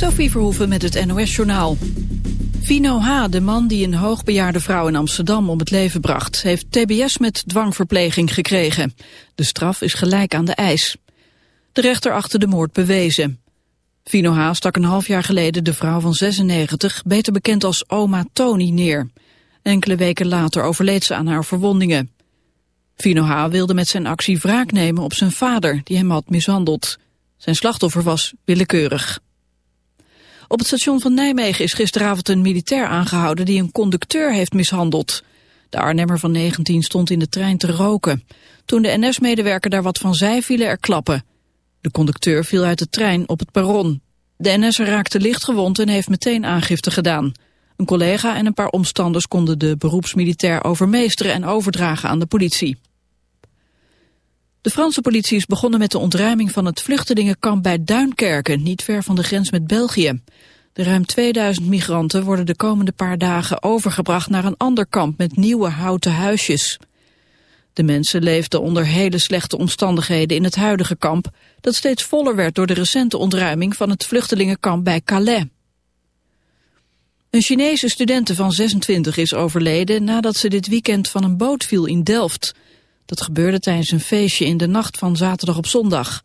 Sophie Verhoeven met het NOS-journaal. Vino H., de man die een hoogbejaarde vrouw in Amsterdam om het leven bracht... heeft tbs met dwangverpleging gekregen. De straf is gelijk aan de eis. De rechter achter de moord bewezen. Vino H. stak een half jaar geleden de vrouw van 96, beter bekend als oma Tony, neer. Enkele weken later overleed ze aan haar verwondingen. Vino H. wilde met zijn actie wraak nemen op zijn vader, die hem had mishandeld. Zijn slachtoffer was willekeurig. Op het station van Nijmegen is gisteravond een militair aangehouden die een conducteur heeft mishandeld. De Arnhemmer van 19 stond in de trein te roken. Toen de NS-medewerker daar wat van zei, vielen er klappen. De conducteur viel uit de trein op het perron. De NS'er raakte licht gewond en heeft meteen aangifte gedaan. Een collega en een paar omstanders konden de beroepsmilitair overmeesteren en overdragen aan de politie. De Franse politie is begonnen met de ontruiming van het vluchtelingenkamp bij Duinkerken, niet ver van de grens met België. De ruim 2000 migranten worden de komende paar dagen overgebracht naar een ander kamp met nieuwe houten huisjes. De mensen leefden onder hele slechte omstandigheden in het huidige kamp, dat steeds voller werd door de recente ontruiming van het vluchtelingenkamp bij Calais. Een Chinese studente van 26 is overleden nadat ze dit weekend van een boot viel in Delft. Dat gebeurde tijdens een feestje in de nacht van zaterdag op zondag.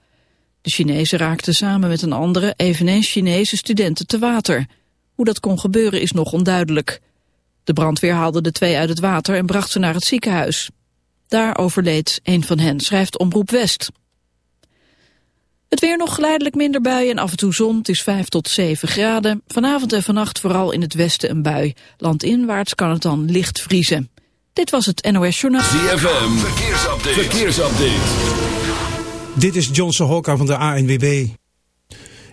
De Chinezen raakten samen met een andere, eveneens Chinese studenten te water. Hoe dat kon gebeuren is nog onduidelijk. De brandweer haalde de twee uit het water en bracht ze naar het ziekenhuis. Daar overleed een van hen, schrijft Omroep West. Het weer nog geleidelijk minder buien en af en toe zon. Het is 5 tot 7 graden. Vanavond en vannacht vooral in het westen een bui. Landinwaarts kan het dan licht vriezen. Dit was het NOS Journaal. ZFM, verkeersupdate. verkeersupdate. Dit is Johnson Hokka van de ANWB.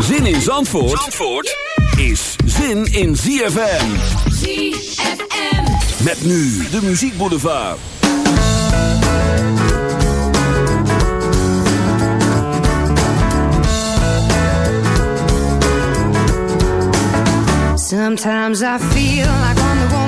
Zin in Zandvoort, Zandvoort is zin in ZFM. ZFM. Met nu de muziekboulevard. Sometimes I feel like I'm the woman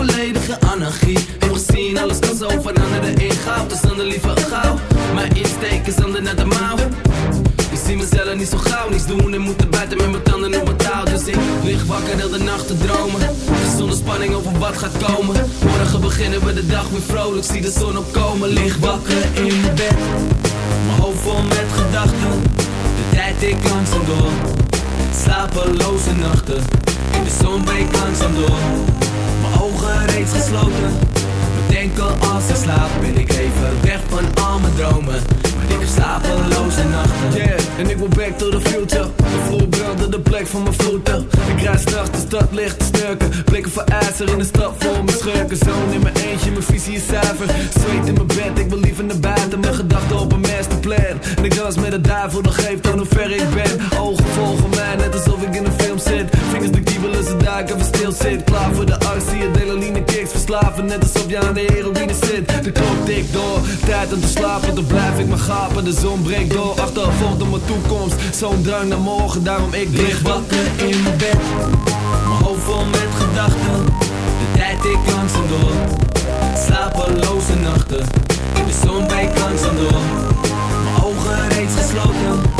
volledige anarchie. Heb gezien, alles kan zo veranderen in goud. Dus dan de liever gauw. Mijn insteek is ander naar de mouw. Ik zie mezelf niet zo gauw, niets doen en moeten buiten met mijn tanden op mijn touw. Dus ik lig wakker heel de nacht te dromen. Zonder spanning over wat gaat komen. Morgen beginnen we de dag weer vrolijk, zie de zon opkomen. Lig wakker in mijn bed, mijn hoofd vol met gedachten. De tijd ik langzaam door, slapeloze nachten. In de zon breekt langzaam door, ogen reeds gesloten. Bedenken als ik slaap, ben ik even weg van al mijn dromen. Ik heb slapeloze nachten. Yeah, en ik wil back to the future. De vloer brandde de plek van mijn voeten. Ik rijd s'nachts de stad licht te snurken. Blikken voor ijzer in de stad voor mijn schurken. Zoon in mijn eentje, mijn visie is zuiver. Zweet in mijn bed, ik wil liever naar buiten. Mijn gedachten op een masterplan. En ik dans met de duivel, dat geeft aan hoe ver ik ben. Ogen volgen mij, net alsof ik in een film zit. Vingers de kiebelen, ze ik even stil zit. Klaar voor de arts, zie je delaline kicks verslaven. Net alsof je aan de heroïne zit. De klok tikt door, tijd om te slapen. Dan blijf ik maar gapen, de zon breekt door. Achtervolgd op mijn toekomst, zo'n drang naar morgen. Daarom ik Lig wakker in mijn bed, mijn hoofd vol met gedachten. De tijd ik langzaam door, slapeloze nachten. In de zon breekt langzaam door, mijn ogen reeds gesloten.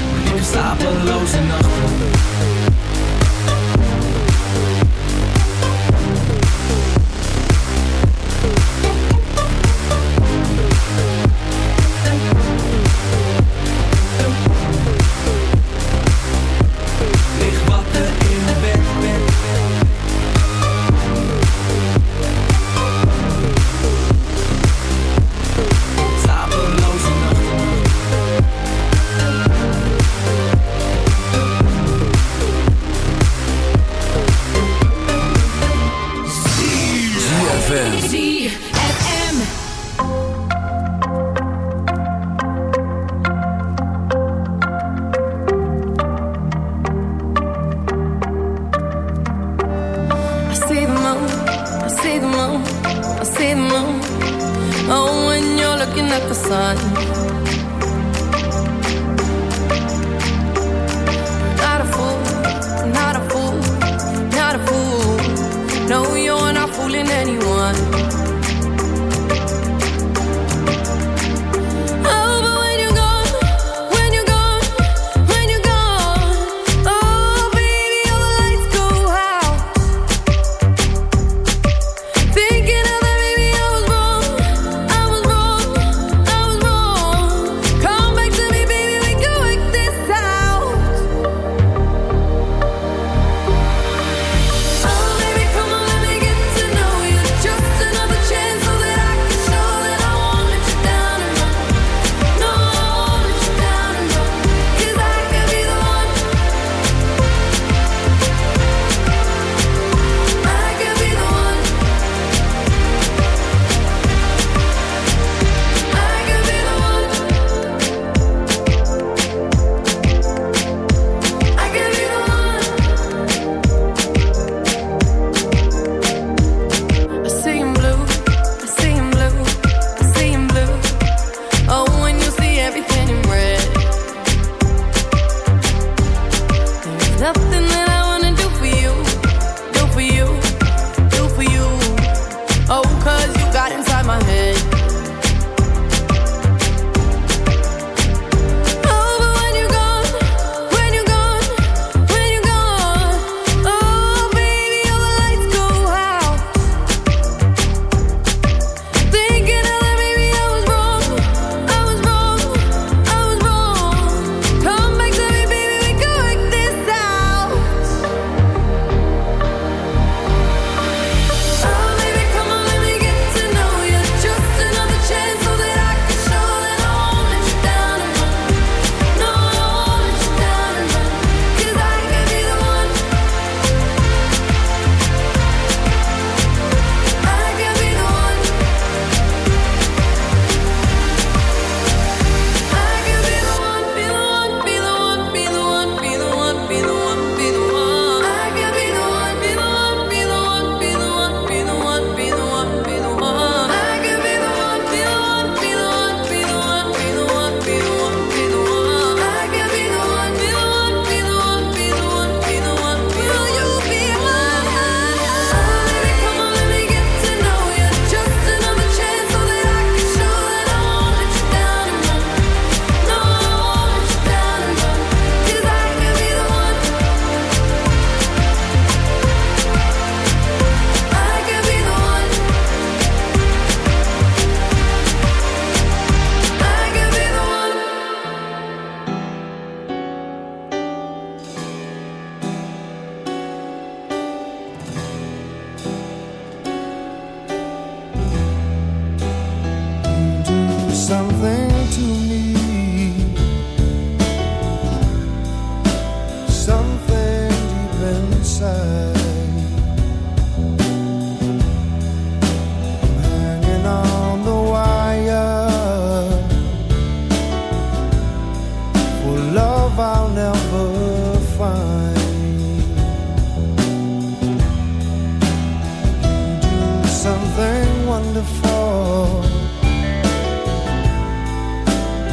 Slapeloze nachten.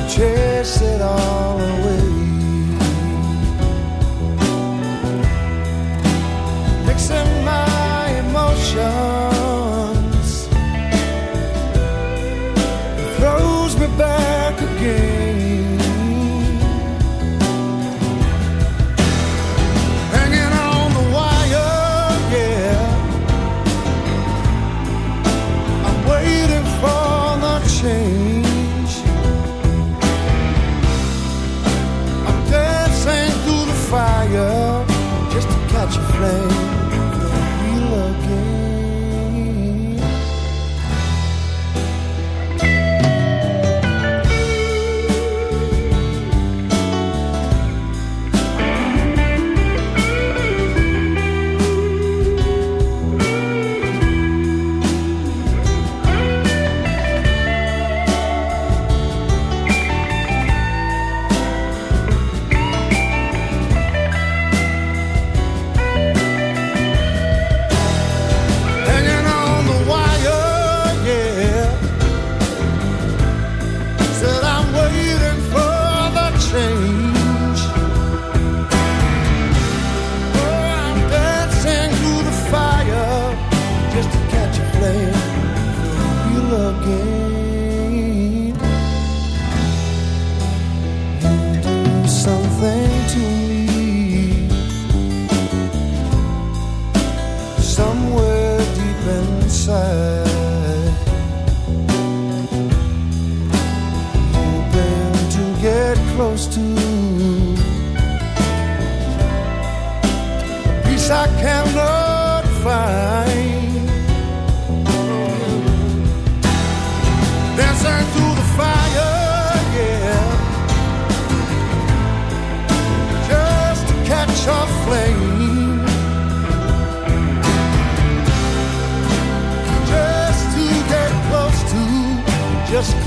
chase it all away. Mixing my emotions.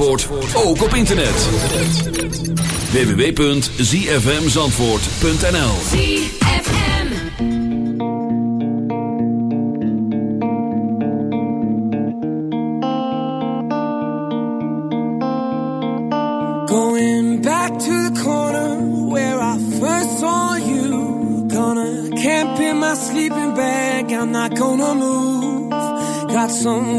Zandvoort ook op internet. www.zfmzandvoort.nl ZFM Going back to the corner where I first saw you. Gonna camp in my sleeping bag, I'm not gonna move. Got some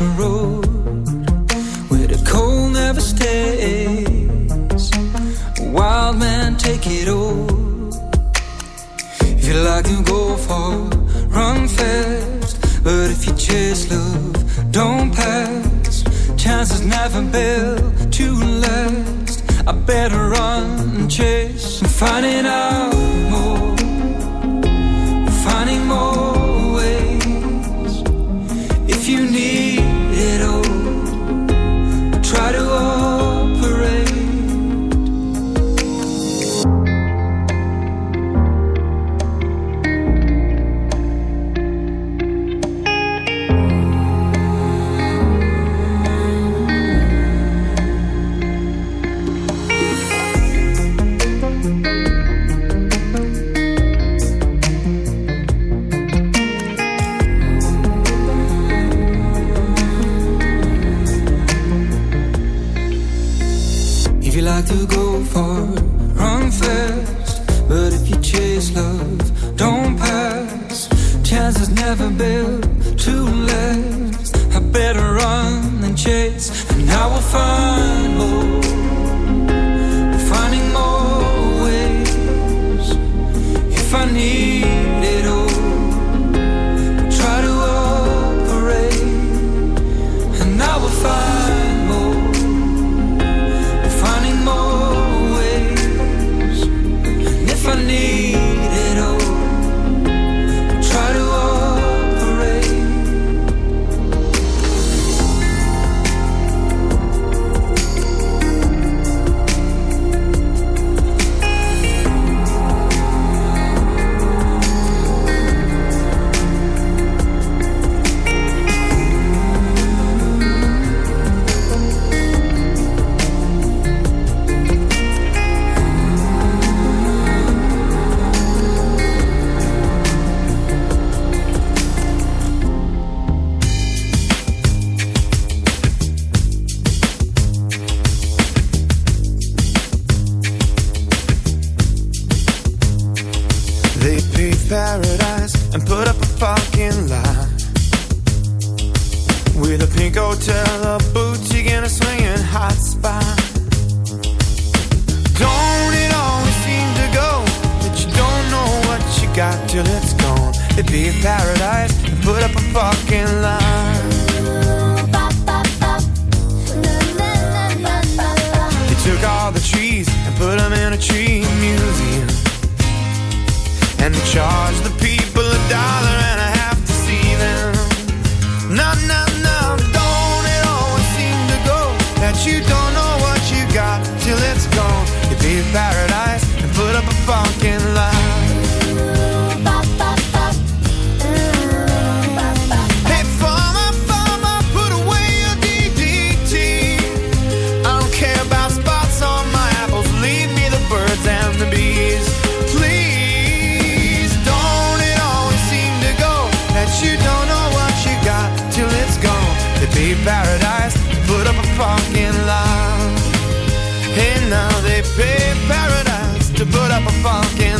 The they pay paradise to put up a fucking